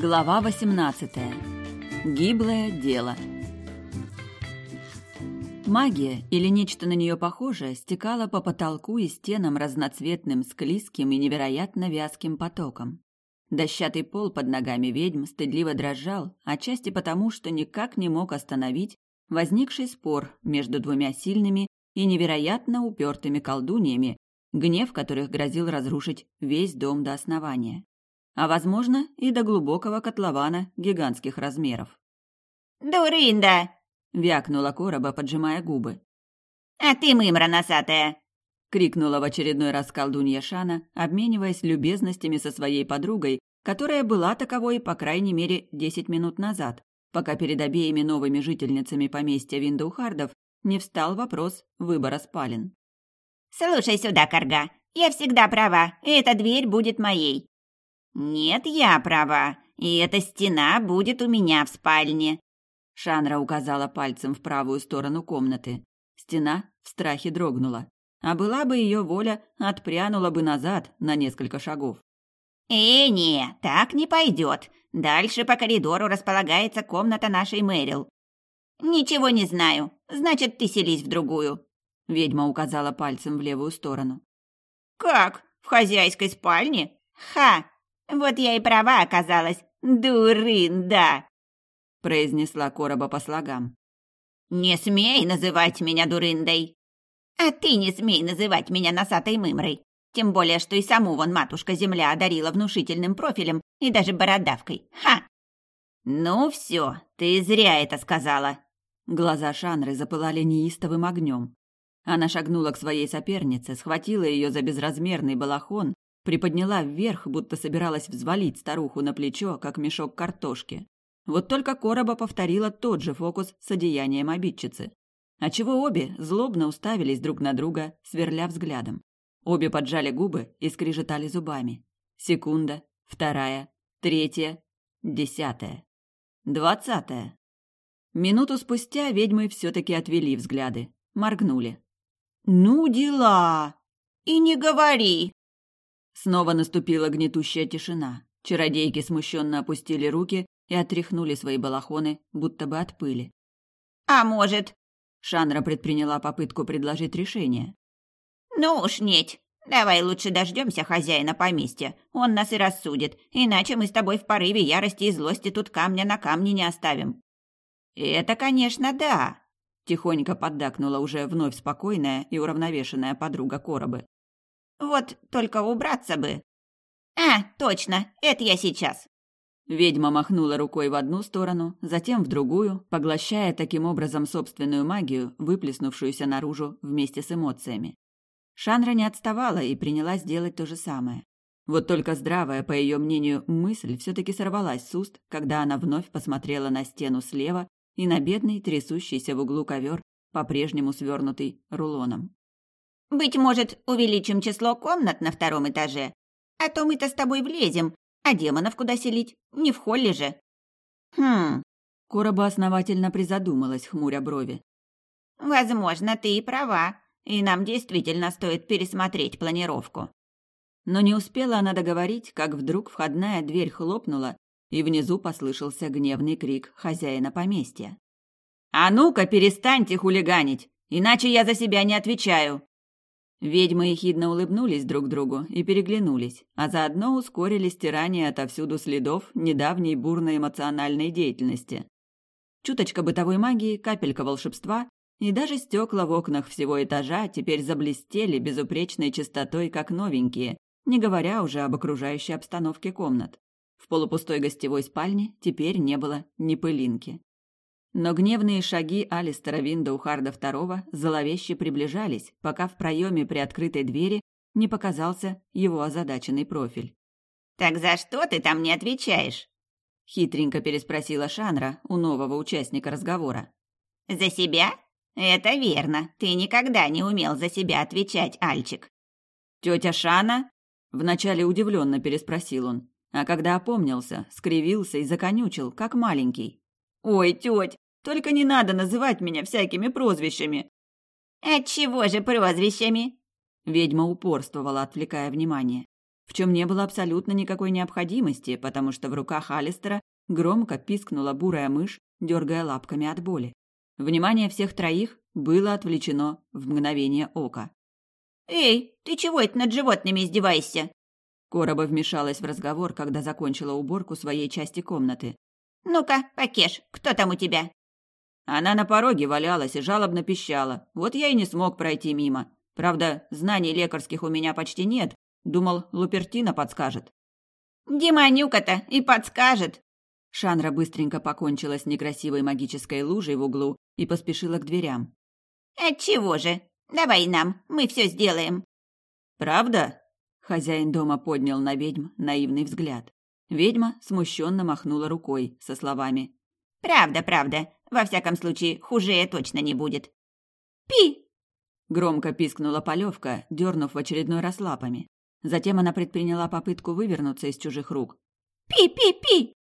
Глава 18. Гиблое дело. Магия или нечто на нее похожее стекала по потолку и стенам разноцветным, склизким и невероятно вязким потоком. Дощатый пол под ногами ведьм стыдливо дрожал, отчасти потому, что никак не мог остановить возникший спор между двумя сильными и невероятно упертыми колдуньями, гнев которых грозил разрушить весь дом до основания а, возможно, и до глубокого котлована гигантских размеров. «Дуринда!» — вякнула короба, поджимая губы. «А ты мымра носатая!» — крикнула в очередной раз колдунья Шана, обмениваясь любезностями со своей подругой, которая была таковой, по крайней мере, десять минут назад, пока перед обеими новыми жительницами поместья Виндоухардов не встал вопрос выбора спален. «Слушай сюда, Карга, я всегда права, и эта дверь будет моей. «Нет, я права, и эта стена будет у меня в спальне». Шанра указала пальцем в правую сторону комнаты. Стена в страхе дрогнула, а была бы ее воля, отпрянула бы назад на несколько шагов. «Э, не, так не пойдет. Дальше по коридору располагается комната нашей Мэрил». «Ничего не знаю. Значит, ты селись в другую». Ведьма указала пальцем в левую сторону. «Как? В хозяйской спальне? Ха! Вот я и права оказалась, дурында!» произнесла короба по слогам. «Не смей называть меня дурындой!» «А ты не смей называть меня носатой мымрой!» Тем более, что и саму вон матушка-земля одарила внушительным профилем и даже бородавкой. Ха! Ну все, ты зря это сказала. Глаза Шанры запылали неистовым огнем. Она шагнула к своей сопернице, схватила ее за безразмерный балахон приподняла вверх, будто собиралась взвалить старуху на плечо, как мешок картошки. Вот только Короба повторила тот же фокус с одеянием обидчицы. Отчего обе злобно уставились друг на друга, сверля взглядом. Обе поджали губы и скрежетали зубами. Секунда, вторая, третья, десятая, двадцатая. Минуту спустя ведьмы все-таки отвели взгляды, моргнули. «Ну дела! И не говори!» Снова наступила гнетущая тишина. Чародейки смущенно опустили руки и отряхнули свои балахоны, будто бы от пыли. «А может...» Шанра предприняла попытку предложить решение. «Ну уж нет. Давай лучше дождемся хозяина поместья. Он нас и рассудит, иначе мы с тобой в порыве ярости и злости тут камня на камне не оставим». «Это, конечно, да», — тихонько поддакнула уже вновь спокойная и уравновешенная подруга Коробы. Вот только убраться бы. А, точно, это я сейчас. Ведьма махнула рукой в одну сторону, затем в другую, поглощая таким образом собственную магию, выплеснувшуюся наружу вместе с эмоциями. Шанра не отставала и принялась делать то же самое. Вот только здравая, по ее мнению, мысль все-таки сорвалась с уст, когда она вновь посмотрела на стену слева и на бедный, трясущийся в углу ковер, по-прежнему свернутый рулоном. Быть может, увеличим число комнат на втором этаже? А то мы-то с тобой влезем, а демонов куда селить? Не в холле же. Хм. Короба основательно призадумалась, хмуря брови. Возможно, ты и права, и нам действительно стоит пересмотреть планировку. Но не успела она договорить, как вдруг входная дверь хлопнула, и внизу послышался гневный крик хозяина поместья. «А ну-ка, перестаньте хулиганить, иначе я за себя не отвечаю!» Ведьмы ехидно улыбнулись друг другу и переглянулись, а заодно ускорили стирание отовсюду следов недавней бурной эмоциональной деятельности. Чуточка бытовой магии, капелька волшебства, и даже стекла в окнах всего этажа теперь заблестели безупречной чистотой, как новенькие, не говоря уже об окружающей обстановке комнат. В полупустой гостевой спальне теперь не было ни пылинки. Но гневные шаги Алистера Виндоухарда II зловеще приближались, пока в проеме при открытой двери не показался его озадаченный профиль. «Так за что ты там не отвечаешь?» — хитренько переспросила Шанра у нового участника разговора. «За себя? Это верно. Ты никогда не умел за себя отвечать, Альчик». «Тетя Шана?» — вначале удивленно переспросил он, а когда опомнился, скривился и законючил, как маленький. «Ой, теть, только не надо называть меня всякими прозвищами». «Отчего же прозвищами?» Ведьма упорствовала, отвлекая внимание. в чем не было абсолютно никакой необходимости, потому что в руках Алистера громко пискнула бурая мышь, дергая лапками от боли. Внимание всех троих было отвлечено в мгновение ока. «Эй, ты чего это над животными издеваешься?» Короба вмешалась в разговор, когда закончила уборку своей части комнаты. «Ну-ка, Пакеш, кто там у тебя?» Она на пороге валялась и жалобно пищала. Вот я и не смог пройти мимо. Правда, знаний лекарских у меня почти нет. Думал, Лупертина подскажет. «Демонюка-то и подскажет!» Шанра быстренько покончила с некрасивой магической лужей в углу и поспешила к дверям. «Отчего же? Давай нам, мы все сделаем». «Правда?» Хозяин дома поднял на ведьм наивный взгляд. Ведьма смущенно махнула рукой со словами. «Правда, правда. Во всяком случае, хуже точно не будет». «Пи!» Громко пискнула Полевка, дернув в очередной раз лапами. Затем она предприняла попытку вывернуться из чужих рук. «Пи-пи-пи!»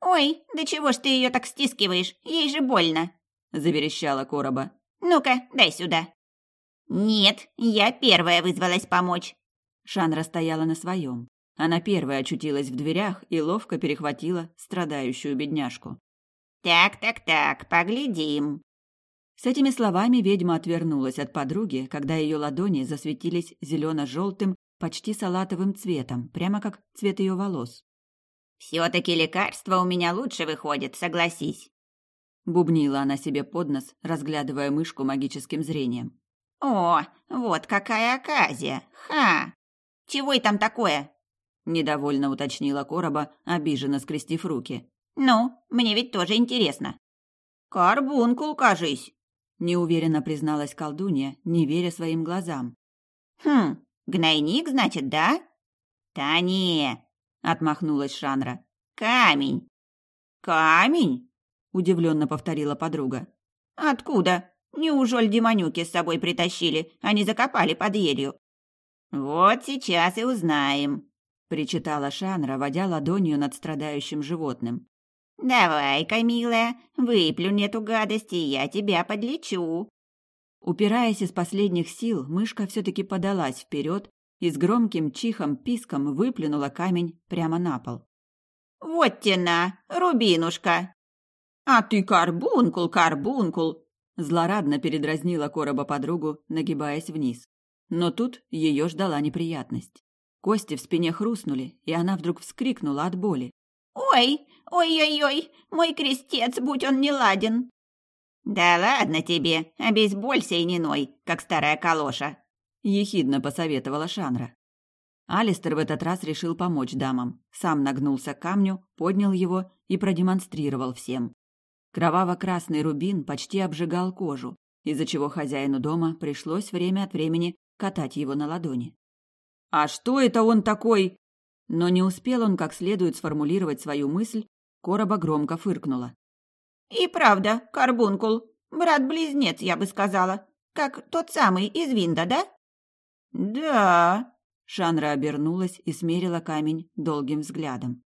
«Ой, да чего ж ты ее так стискиваешь? Ей же больно!» – заверещала Короба. «Ну-ка, дай сюда!» «Нет, я первая вызвалась помочь!» Шанра стояла на своем. Она первая очутилась в дверях и ловко перехватила страдающую бедняжку. «Так-так-так, поглядим!» С этими словами ведьма отвернулась от подруги, когда ее ладони засветились зелено-желтым, почти салатовым цветом, прямо как цвет ее волос. «Все-таки лекарство у меня лучше выходит, согласись!» Бубнила она себе под нос, разглядывая мышку магическим зрением. «О, вот какая оказия! Ха! Чего и там такое?» Недовольно уточнила Короба, обиженно скрестив руки. «Ну, мне ведь тоже интересно». «Карбункул, кажись», — неуверенно призналась колдунья, не веря своим глазам. «Хм, гнойник, значит, да?» «Та не», — отмахнулась Шанра. «Камень». «Камень?» — удивленно повторила подруга. «Откуда? Неужели демонюки с собой притащили, а не закопали под елью?» «Вот сейчас и узнаем», — причитала Шанра, водя ладонью над страдающим животным. «Давай-ка, милая, выплюнь эту гадость, и я тебя подлечу». Упираясь из последних сил, мышка все-таки подалась вперед и с громким чихом-писком выплюнула камень прямо на пол. «Вот тена, Рубинушка!» «А ты карбункул, карбункул!» Злорадно передразнила короба подругу, нагибаясь вниз. Но тут ее ждала неприятность. Кости в спине хрустнули, и она вдруг вскрикнула от боли. «Ой, ой-ой-ой, мой крестец, будь он не ладен!» «Да ладно тебе, обезболься и не ной, как старая калоша!» — ехидно посоветовала Шанра. Алистер в этот раз решил помочь дамам. Сам нагнулся к камню, поднял его и продемонстрировал всем. Кроваво-красный рубин почти обжигал кожу, из-за чего хозяину дома пришлось время от времени катать его на ладони. «А что это он такой?» Но не успел он как следует сформулировать свою мысль, короба громко фыркнула. «И правда, Карбункул, брат-близнец, я бы сказала, как тот самый из Винда, да?» «Да», — Шанра обернулась и смерила камень долгим взглядом.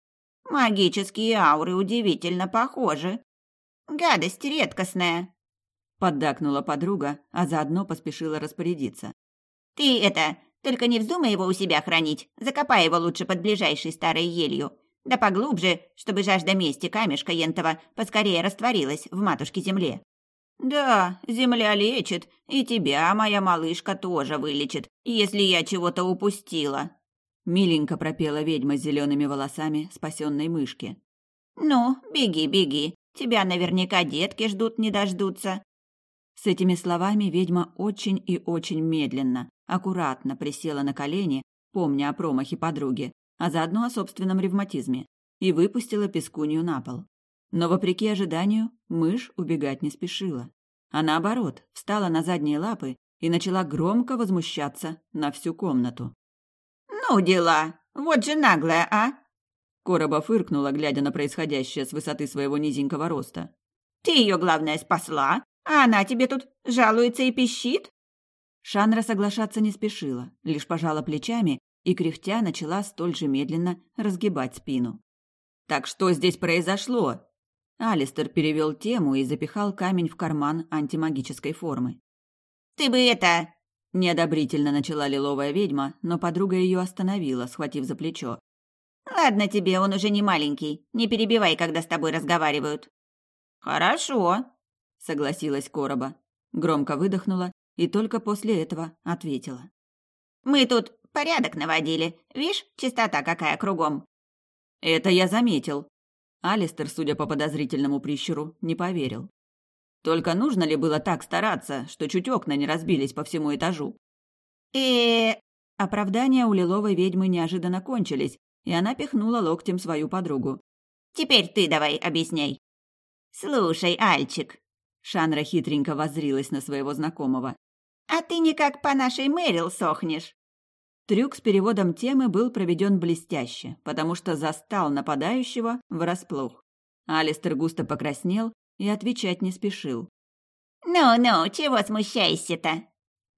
«Магические ауры удивительно похожи. Гадость редкостная», — поддакнула подруга, а заодно поспешила распорядиться. Ты это, только не вздумай его у себя хранить. Закопай его лучше под ближайшей старой елью. Да поглубже, чтобы жажда мести камешка ентова поскорее растворилась в матушке земле. Да, земля лечит, и тебя, моя малышка, тоже вылечит, если я чего-то упустила. Миленько пропела ведьма с зелеными волосами спасенной мышки. Ну, беги, беги. Тебя наверняка детки ждут не дождутся. С этими словами ведьма очень и очень медленно, аккуратно присела на колени, помня о промахе подруги, а заодно о собственном ревматизме, и выпустила пескунью на пол. Но, вопреки ожиданию, мышь убегать не спешила. А наоборот, встала на задние лапы и начала громко возмущаться на всю комнату. «Ну дела! Вот же наглая, а!» Короба фыркнула, глядя на происходящее с высоты своего низенького роста. «Ты ее, главное, спасла, а она тебе тут жалуется и пищит?» Шанра соглашаться не спешила, лишь пожала плечами и, кряхтя, начала столь же медленно разгибать спину. «Так что здесь произошло?» Алистер перевел тему и запихал камень в карман антимагической формы. «Ты бы это...» Неодобрительно начала лиловая ведьма, но подруга ее остановила, схватив за плечо. «Ладно тебе, он уже не маленький. Не перебивай, когда с тобой разговаривают». «Хорошо», — согласилась Короба. Громко выдохнула и только после этого ответила. «Мы тут порядок наводили. Вишь, чистота какая кругом». «Это я заметил». Алистер, судя по подозрительному прищуру, не поверил. Только нужно ли было так стараться, что чуть окна не разбились по всему этажу? И Оправдания у лиловой ведьмы неожиданно кончились, и она пихнула локтем свою подругу. Теперь ты давай объясняй. Слушай, Альчик. Шанра хитренько воззрилась на своего знакомого. А ты никак по нашей Мэрил сохнешь. Трюк с переводом темы был проведен блестяще, потому что застал нападающего врасплох. Алистер густо покраснел и отвечать не спешил. «Ну-ну, чего смущаешься-то?»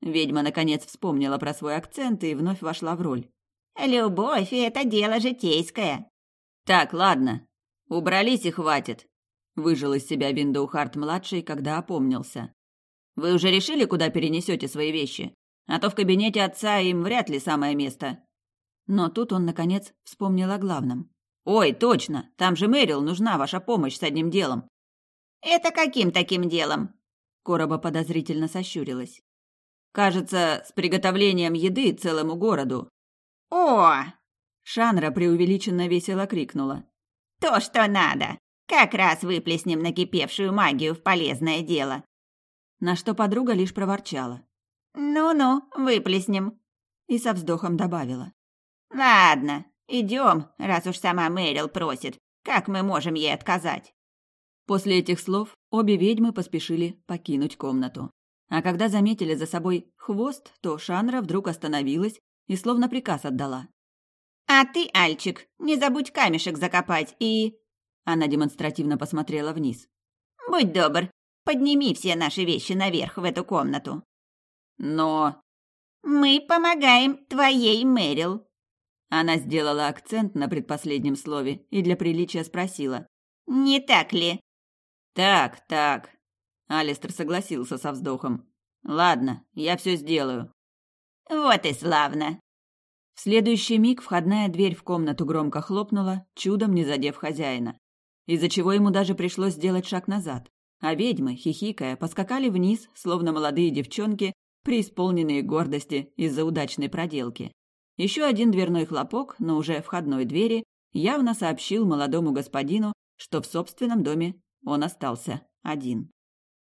Ведьма наконец вспомнила про свой акцент и вновь вошла в роль. «Любовь — это дело житейское». «Так, ладно. Убрались и хватит», — выжил из себя Виндоухарт-младший, когда опомнился. «Вы уже решили, куда перенесете свои вещи? А то в кабинете отца им вряд ли самое место». Но тут он, наконец, вспомнил о главном. «Ой, точно! Там же Мэрил нужна ваша помощь с одним делом. «Это каким таким делом?» Короба подозрительно сощурилась. «Кажется, с приготовлением еды целому городу». «О!» Шанра преувеличенно весело крикнула. «То, что надо! Как раз выплеснем накипевшую магию в полезное дело!» На что подруга лишь проворчала. «Ну-ну, выплеснем!» И со вздохом добавила. «Ладно, идем, раз уж сама Мэрил просит. Как мы можем ей отказать?» После этих слов обе ведьмы поспешили покинуть комнату. А когда заметили за собой хвост, то Шанра вдруг остановилась и словно приказ отдала. «А ты, Альчик, не забудь камешек закопать и...» Она демонстративно посмотрела вниз. «Будь добр, подними все наши вещи наверх в эту комнату». «Но...» «Мы помогаем твоей Мэрил». Она сделала акцент на предпоследнем слове и для приличия спросила. «Не так ли?» Так, так. Алистер согласился со вздохом. Ладно, я все сделаю. Вот и славно. В следующий миг входная дверь в комнату громко хлопнула, чудом не задев хозяина, из-за чего ему даже пришлось сделать шаг назад. А ведьмы, хихикая, поскакали вниз, словно молодые девчонки, преисполненные гордости из-за удачной проделки. Еще один дверной хлопок, но уже входной двери, явно сообщил молодому господину, что в собственном доме он остался один.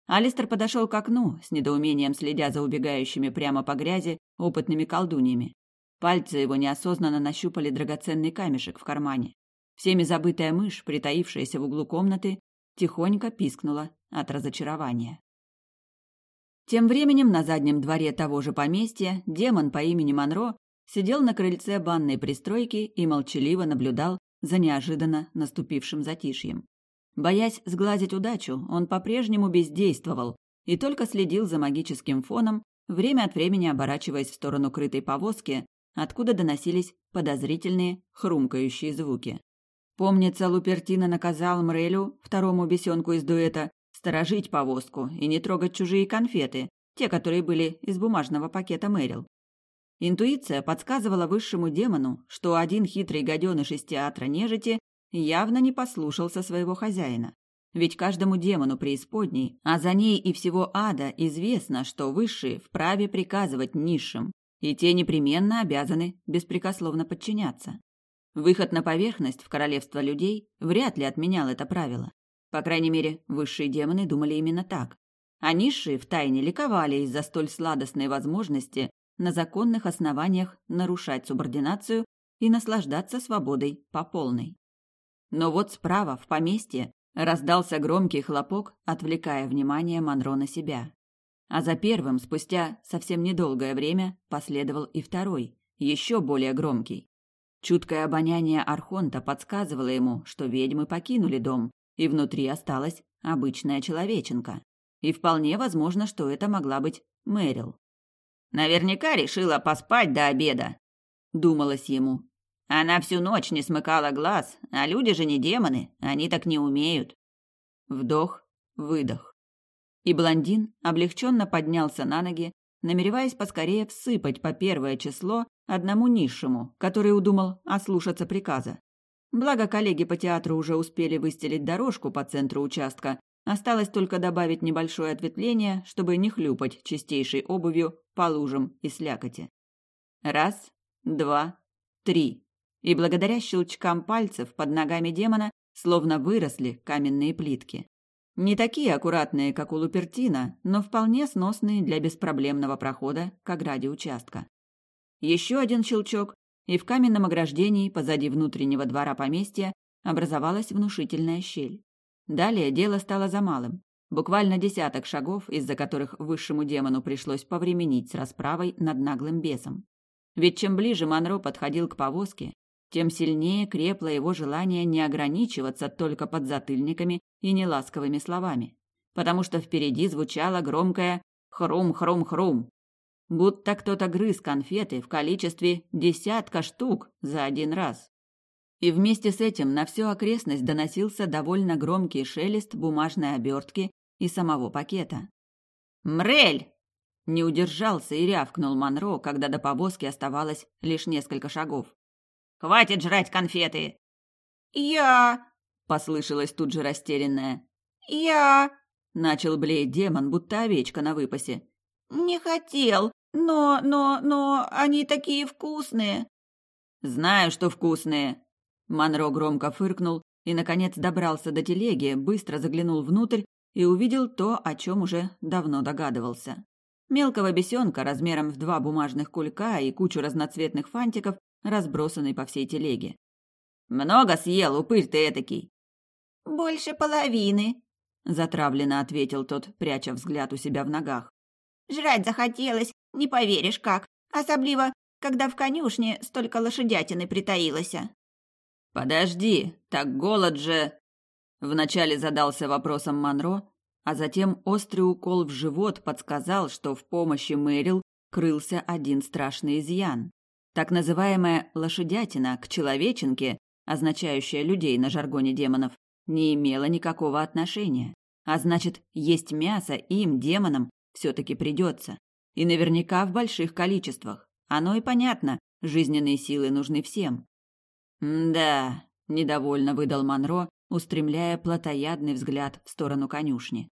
Алистер подошел к окну, с недоумением следя за убегающими прямо по грязи опытными колдуньями. Пальцы его неосознанно нащупали драгоценный камешек в кармане. Всеми забытая мышь, притаившаяся в углу комнаты, тихонько пискнула от разочарования. Тем временем на заднем дворе того же поместья демон по имени Монро сидел на крыльце банной пристройки и молчаливо наблюдал за неожиданно наступившим затишьем. Боясь сглазить удачу, он по-прежнему бездействовал и только следил за магическим фоном, время от времени оборачиваясь в сторону крытой повозки, откуда доносились подозрительные хрумкающие звуки. Помнится, Лупертина наказал Мрелю, второму бесенку из дуэта, сторожить повозку и не трогать чужие конфеты, те, которые были из бумажного пакета Мэрил. Интуиция подсказывала высшему демону, что один хитрый гаденыш из театра нежити явно не послушался своего хозяина. Ведь каждому демону преисподней, а за ней и всего ада, известно, что высшие вправе приказывать низшим, и те непременно обязаны беспрекословно подчиняться. Выход на поверхность в королевство людей вряд ли отменял это правило. По крайней мере, высшие демоны думали именно так. А низшие втайне ликовали из-за столь сладостной возможности на законных основаниях нарушать субординацию и наслаждаться свободой по полной. Но вот справа, в поместье, раздался громкий хлопок, отвлекая внимание Монро на себя. А за первым, спустя совсем недолгое время, последовал и второй, еще более громкий. Чуткое обоняние Архонта подсказывало ему, что ведьмы покинули дом, и внутри осталась обычная человеченка. И вполне возможно, что это могла быть Мэрил. «Наверняка решила поспать до обеда», — думалось ему, она всю ночь не смыкала глаз, а люди же не демоны, они так не умеют. Вдох, выдох. И блондин облегченно поднялся на ноги, намереваясь поскорее всыпать по первое число одному низшему, который удумал ослушаться приказа. Благо коллеги по театру уже успели выстелить дорожку по центру участка, осталось только добавить небольшое ответвление, чтобы не хлюпать чистейшей обувью по лужам и слякоти. Раз, два, три. И благодаря щелчкам пальцев под ногами демона словно выросли каменные плитки. Не такие аккуратные, как у Лупертина, но вполне сносные для беспроблемного прохода к ограде участка. Еще один щелчок, и в каменном ограждении позади внутреннего двора поместья образовалась внушительная щель. Далее дело стало за малым. Буквально десяток шагов, из-за которых высшему демону пришлось повременить с расправой над наглым бесом. Ведь чем ближе Монро подходил к повозке, тем сильнее крепло его желание не ограничиваться только подзатыльниками и неласковыми словами, потому что впереди звучало громкое «хрум-хрум-хрум», будто кто-то грыз конфеты в количестве десятка штук за один раз. И вместе с этим на всю окрестность доносился довольно громкий шелест бумажной обертки и самого пакета. «Мрель!» Не удержался и рявкнул Монро, когда до повозки оставалось лишь несколько шагов. Хватит жрать конфеты!» «Я...» — послышалось тут же растерянное. «Я...» — начал блеять демон, будто овечка на выпасе. «Не хотел, но... но... но... они такие вкусные!» «Знаю, что вкусные!» Монро громко фыркнул и, наконец, добрался до телеги, быстро заглянул внутрь и увидел то, о чем уже давно догадывался. Мелкого бесенка размером в два бумажных кулька и кучу разноцветных фантиков разбросанный по всей телеге. «Много съел, упырь ты этакий!» «Больше половины», — затравленно ответил тот, пряча взгляд у себя в ногах. «Жрать захотелось, не поверишь как, особливо, когда в конюшне столько лошадятины притаилось». «Подожди, так голод же...» Вначале задался вопросом Монро, а затем острый укол в живот подсказал, что в помощи Мэрил крылся один страшный изъян. Так называемая лошадятина к человеченке, означающая людей на жаргоне демонов, не имела никакого отношения. А значит, есть мясо им, демонам, все-таки придется. И наверняка в больших количествах. Оно и понятно, жизненные силы нужны всем. «Да», — недовольно выдал Монро, устремляя плотоядный взгляд в сторону конюшни.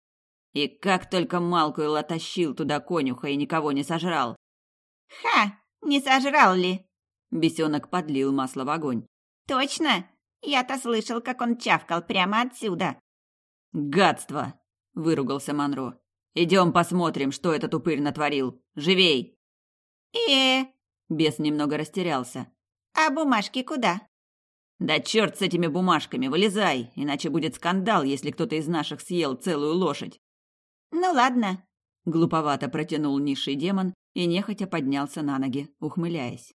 «И как только Малкуэлл оттащил туда конюха и никого не сожрал!» «Ха! Не сожрал ли?» Бесенок подлил масло в огонь. «Точно? Я-то слышал, как он чавкал прямо отсюда». «Гадство!» – выругался Монро. «Идем посмотрим, что этот упырь натворил. Живей!» «Э-э!» Бес немного растерялся. «А бумажки куда?» «Да черт с этими бумажками, вылезай, иначе будет скандал, если кто-то из наших съел целую лошадь». «Ну ладно», — глуповато протянул низший демон и нехотя поднялся на ноги, ухмыляясь.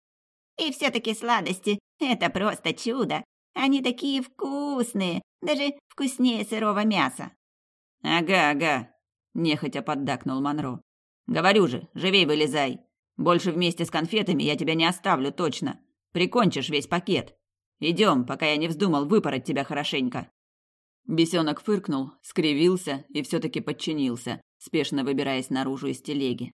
«И все-таки сладости — это просто чудо! Они такие вкусные, даже вкуснее сырого мяса!» «Ага, ага», — нехотя поддакнул Монро. «Говорю же, живей вылезай! Больше вместе с конфетами я тебя не оставлю точно. Прикончишь весь пакет. Идем, пока я не вздумал выпороть тебя хорошенько». Бесенок фыркнул, скривился и все-таки подчинился, спешно выбираясь наружу из телеги.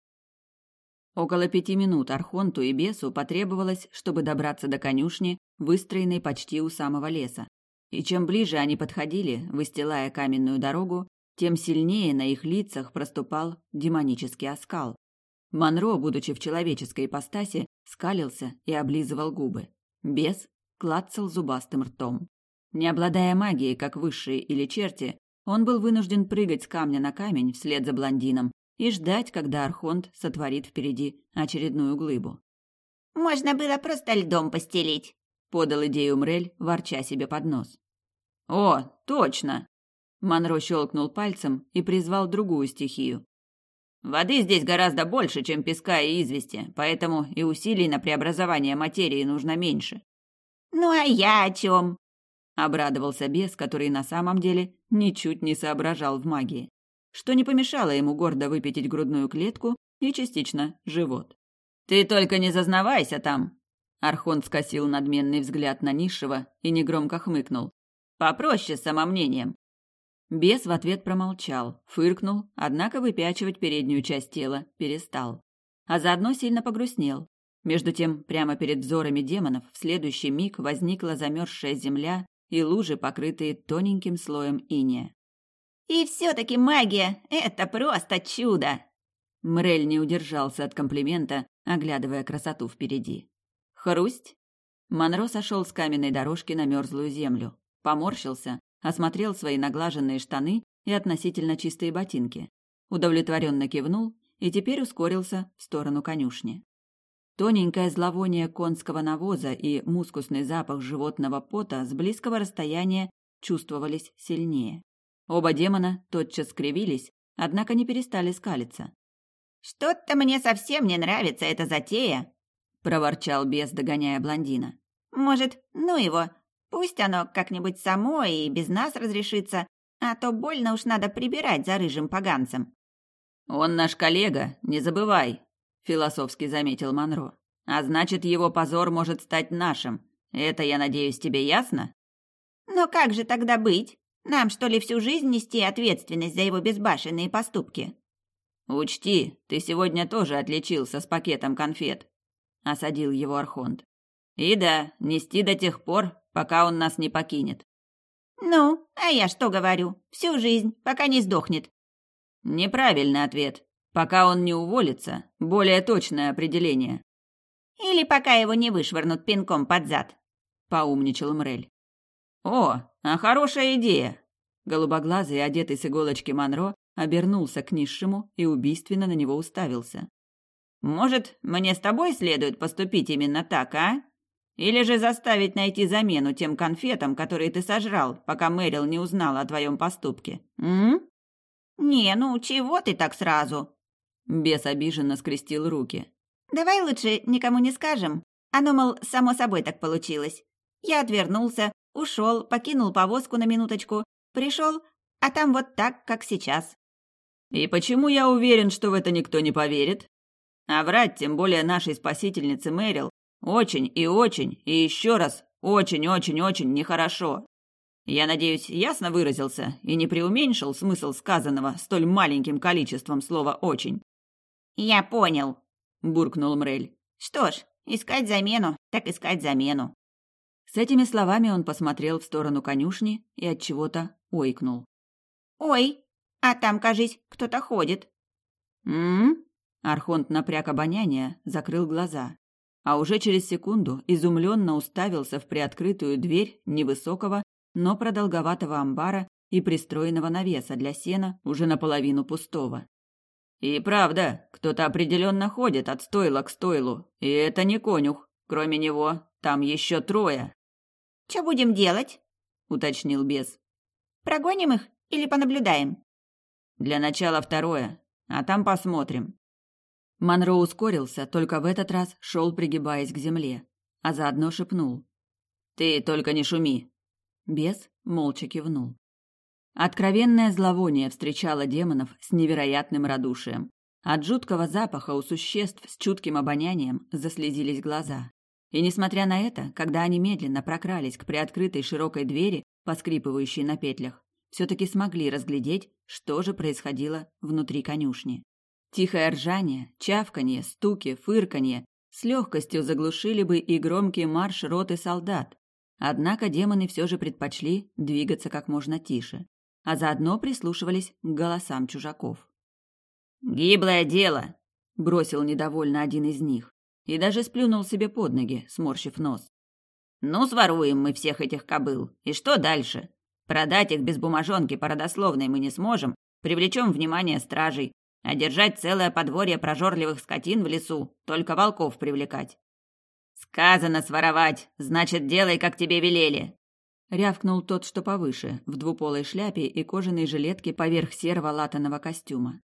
Около пяти минут Архонту и Бесу потребовалось, чтобы добраться до конюшни, выстроенной почти у самого леса. И чем ближе они подходили, выстилая каменную дорогу, тем сильнее на их лицах проступал демонический оскал. Монро, будучи в человеческой ипостаси, скалился и облизывал губы. Бес клацал зубастым ртом. Не обладая магией, как высшие или черти, он был вынужден прыгать с камня на камень вслед за блондином и ждать, когда Архонт сотворит впереди очередную глыбу. «Можно было просто льдом постелить», — подал идею Мрель, ворча себе под нос. «О, точно!» Монро щелкнул пальцем и призвал другую стихию. «Воды здесь гораздо больше, чем песка и извести, поэтому и усилий на преобразование материи нужно меньше». «Ну а я о чем?» Обрадовался бес, который на самом деле ничуть не соображал в магии, что не помешало ему гордо выпятить грудную клетку и частично живот. «Ты только не зазнавайся там!» Архон скосил надменный взгляд на низшего и негромко хмыкнул. «Попроще с самомнением!» Бес в ответ промолчал, фыркнул, однако выпячивать переднюю часть тела перестал. а заодно сильно погрустнел. Между тем, прямо перед взорами демонов в следующий миг возникла замерзшая земля и лужи, покрытые тоненьким слоем иния. «И все-таки магия — это просто чудо!» Мрель не удержался от комплимента, оглядывая красоту впереди. Хрусть! Монро сошел с каменной дорожки на мерзлую землю, поморщился, осмотрел свои наглаженные штаны и относительно чистые ботинки, удовлетворенно кивнул и теперь ускорился в сторону конюшни. Тоненькое зловоние конского навоза и мускусный запах животного пота с близкого расстояния чувствовались сильнее. Оба демона тотчас скривились, однако не перестали скалиться. «Что-то мне совсем не нравится эта затея», — проворчал бес, догоняя блондина. «Может, ну его, пусть оно как-нибудь само и без нас разрешится, а то больно уж надо прибирать за рыжим поганцем». «Он наш коллега, не забывай», — философски заметил Монро. «А значит, его позор может стать нашим. Это, я надеюсь, тебе ясно?» «Но как же тогда быть? Нам, что ли, всю жизнь нести ответственность за его безбашенные поступки?» «Учти, ты сегодня тоже отличился с пакетом конфет», — осадил его Архонт. «И да, нести до тех пор, пока он нас не покинет». «Ну, а я что говорю? Всю жизнь, пока не сдохнет». «Неправильный ответ. Пока он не уволится, более точное определение». «Или пока его не вышвырнут пинком под зад», — поумничал Мрель. «О, а хорошая идея!» Голубоглазый, одетый с иголочки Монро, обернулся к низшему и убийственно на него уставился. «Может, мне с тобой следует поступить именно так, а? Или же заставить найти замену тем конфетам, которые ты сожрал, пока Мэрил не узнала о твоем поступке, м?» «Не, ну чего ты так сразу?» Бес обиженно скрестил руки. «Давай лучше никому не скажем. Оно, мол, само собой так получилось. Я отвернулся, ушел, покинул повозку на минуточку, пришел, а там вот так, как сейчас. И почему я уверен, что в это никто не поверит? А врать, тем более нашей спасительнице Мэрил, очень и очень, и еще раз, очень-очень-очень нехорошо. Я надеюсь, ясно выразился и не преуменьшил смысл сказанного столь маленьким количеством слова «очень». «Я понял», — буркнул Мрель. «Что ж, искать замену, так искать замену». С этими словами он посмотрел в сторону конюшни и от чего-то ойкнул. «Ой, а там, кажись, кто-то ходит. М? Архонт напряг обоняние, закрыл глаза, а уже через секунду изумленно уставился в приоткрытую дверь невысокого, но продолговатого амбара и пристроенного навеса для сена, уже наполовину пустого. И правда, кто-то определенно ходит от стойла к стойлу, и это не конюх. Кроме него, там еще трое. «Что будем делать?» — уточнил бес. «Прогоним их или понаблюдаем?» Для начала второе, а там посмотрим. Монро ускорился, только в этот раз шел, пригибаясь к земле, а заодно шепнул. «Ты только не шуми!» Бес молча кивнул. Откровенное зловоние встречало демонов с невероятным радушием. От жуткого запаха у существ с чутким обонянием заслезились глаза. И несмотря на это, когда они медленно прокрались к приоткрытой широкой двери, поскрипывающей на петлях, все-таки смогли разглядеть, что же происходило внутри конюшни. Тихое ржание, чавканье, стуки, фырканье с легкостью заглушили бы и громкий марш роты солдат. Однако демоны все же предпочли двигаться как можно тише, а заодно прислушивались к голосам чужаков. «Гиблое дело!» – бросил недовольно один из них и даже сплюнул себе под ноги, сморщив нос. «Ну, своруем мы всех этих кобыл. И что дальше? Продать их без бумажонки по родословной мы не сможем, привлечем внимание стражей, а держать целое подворье прожорливых скотин в лесу, только волков привлекать. Сказано своровать, значит, делай, как тебе велели. Рявкнул тот, что повыше, в двуполой шляпе и кожаной жилетке поверх серого латаного костюма.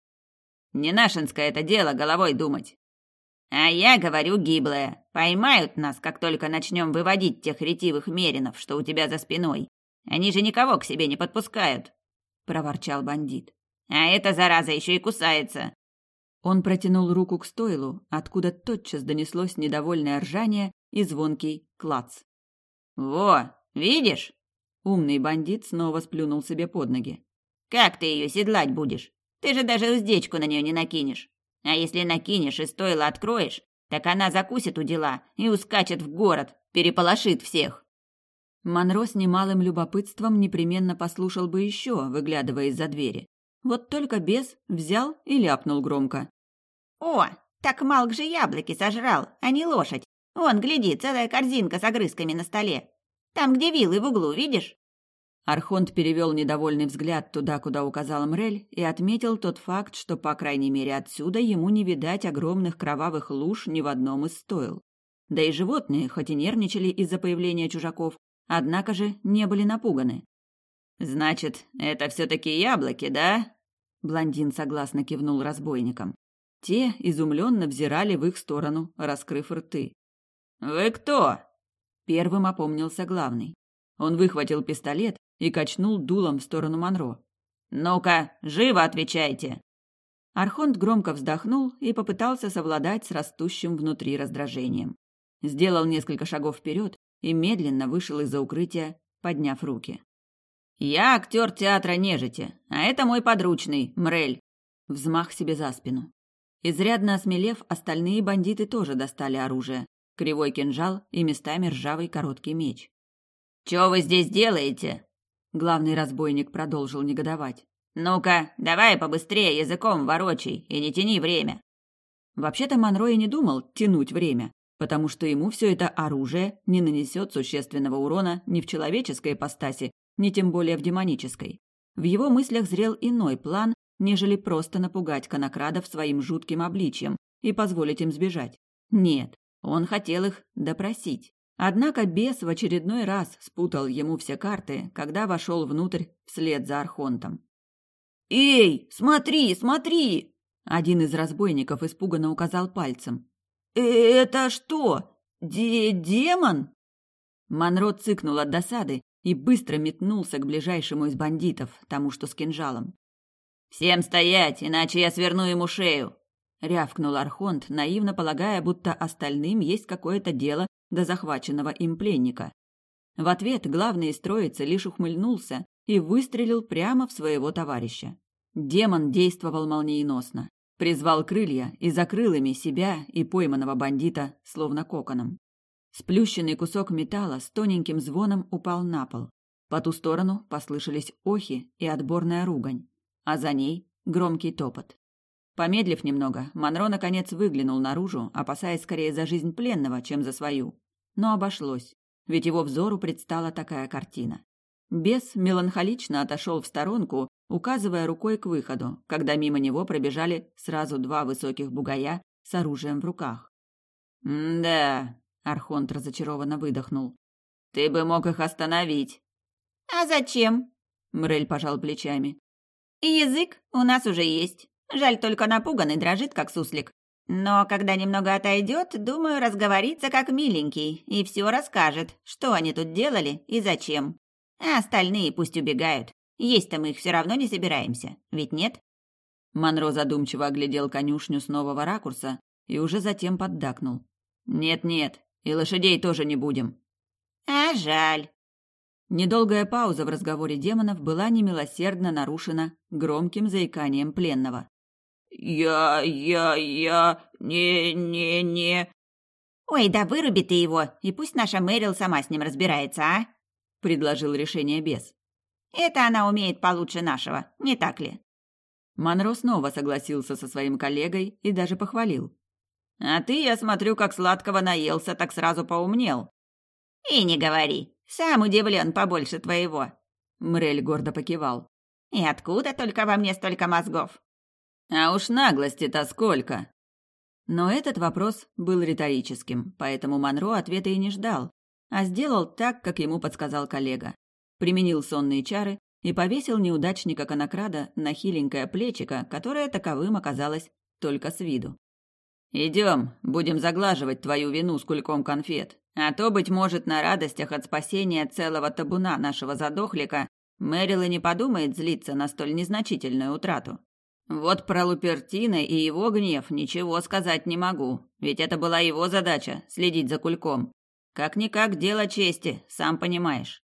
Не нашинское это дело головой думать. А я говорю гиблое. Поймают нас, как только начнем выводить тех ретивых меринов, что у тебя за спиной. Они же никого к себе не подпускают, проворчал бандит. А эта зараза еще и кусается. Он протянул руку к стойлу, откуда тотчас донеслось недовольное ржание и звонкий клац. Во, видишь? Умный бандит снова сплюнул себе под ноги. Как ты ее седлать будешь? Ты же даже уздечку на нее не накинешь. А если накинешь и стоило откроешь, так она закусит у дела и ускачет в город, переполошит всех. Монро с немалым любопытством непременно послушал бы еще, выглядывая из-за двери. Вот только бес взял и ляпнул громко. «О, так Малк же яблоки сожрал, а не лошадь. Вон, гляди, целая корзинка с огрызками на столе. Там, где вилы в углу, видишь?» Архонт перевел недовольный взгляд туда, куда указал Мрель, и отметил тот факт, что, по крайней мере, отсюда ему не видать огромных кровавых луж ни в одном из стоил. Да и животные, хоть и нервничали из-за появления чужаков, однако же не были напуганы. «Значит, это все-таки яблоки, да?» Блондин согласно кивнул разбойникам. Те изумленно взирали в их сторону, раскрыв рты. «Вы кто?» Первым опомнился главный. Он выхватил пистолет и качнул дулом в сторону Монро. «Ну-ка, живо отвечайте!» Архонт громко вздохнул и попытался совладать с растущим внутри раздражением. Сделал несколько шагов вперед и медленно вышел из-за укрытия, подняв руки. «Я актер театра нежити, а это мой подручный, Мрель!» Взмах себе за спину. Изрядно осмелев, остальные бандиты тоже достали оружие. Кривой кинжал и местами ржавый короткий меч. «Чё вы здесь делаете?» Главный разбойник продолжил негодовать. «Ну-ка, давай побыстрее языком ворочай и не тяни время». Вообще-то Монро не думал тянуть время, потому что ему все это оружие не нанесет существенного урона ни в человеческой ипостаси, ни тем более в демонической. В его мыслях зрел иной план, нежели просто напугать конокрадов своим жутким обличием и позволить им сбежать. Нет, он хотел их допросить. Однако бес в очередной раз спутал ему все карты, когда вошел внутрь вслед за архонтом. «Эй, смотри, смотри!» Один из разбойников испуганно указал пальцем. «Э, «Это что? Де демон?» Монро цыкнул от досады и быстро метнулся к ближайшему из бандитов, тому, что с кинжалом. «Всем стоять, иначе я сверну ему шею!» рявкнул Архонт, наивно полагая, будто остальным есть какое-то дело до захваченного им пленника. В ответ главный из троицы лишь ухмыльнулся и выстрелил прямо в своего товарища. Демон действовал молниеносно, призвал крылья и закрыл ими себя и пойманного бандита словно коконом. Сплющенный кусок металла с тоненьким звоном упал на пол. По ту сторону послышались охи и отборная ругань, а за ней громкий топот. Помедлив немного, Монро наконец выглянул наружу, опасаясь скорее за жизнь пленного, чем за свою. Но обошлось, ведь его взору предстала такая картина. Бес меланхолично отошел в сторонку, указывая рукой к выходу, когда мимо него пробежали сразу два высоких бугая с оружием в руках. «Да», — Архонт разочарованно выдохнул. «Ты бы мог их остановить». «А зачем?» — Мрель пожал плечами. «Язык у нас уже есть. Жаль, только напуганный дрожит, как суслик. Но когда немного отойдет, думаю, разговорится как миленький и все расскажет, что они тут делали и зачем. А остальные пусть убегают. Есть-то мы их все равно не собираемся, ведь нет? Монро задумчиво оглядел конюшню с нового ракурса и уже затем поддакнул. «Нет-нет, и лошадей тоже не будем». «А жаль». Недолгая пауза в разговоре демонов была немилосердно нарушена громким заиканием пленного. «Я... я... я... не-не-не...» «Ой, да выруби ты его, и пусть наша Мэрил сама с ним разбирается, а?» — предложил решение бес. «Это она умеет получше нашего, не так ли?» Монро снова согласился со своим коллегой и даже похвалил. «А ты, я смотрю, как сладкого наелся, так сразу поумнел». «И не говори, сам удивлен побольше твоего». Мрель гордо покивал. «И откуда только во мне столько мозгов?» А уж наглости-то сколько. Но этот вопрос был риторическим, поэтому Монро ответа и не ждал, а сделал так, как ему подсказал коллега. Применил сонные чары и повесил неудачника конокрада на хиленькое плечико, которое таковым оказалось только с виду. «Идем, будем заглаживать твою вину с кульком конфет. А то, быть может, на радостях от спасения целого табуна нашего задохлика Мэрил не подумает злиться на столь незначительную утрату. Вот про Лупертина и его гнев ничего сказать не могу, ведь это была его задача следить за кульком. Как-никак дело чести, сам понимаешь.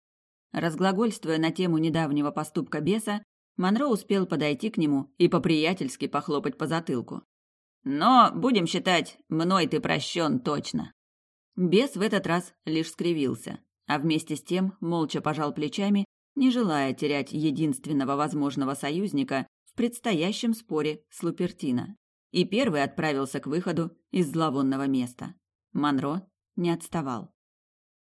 Разглагольствуя на тему недавнего поступка беса, Монро успел подойти к нему и по-приятельски похлопать по затылку. Но, будем считать, мной ты прощен точно. Бес в этот раз лишь скривился, а вместе с тем молча пожал плечами, не желая терять единственного возможного союзника в предстоящем споре с Лупертино. И первый отправился к выходу из зловонного места. Монро не отставал.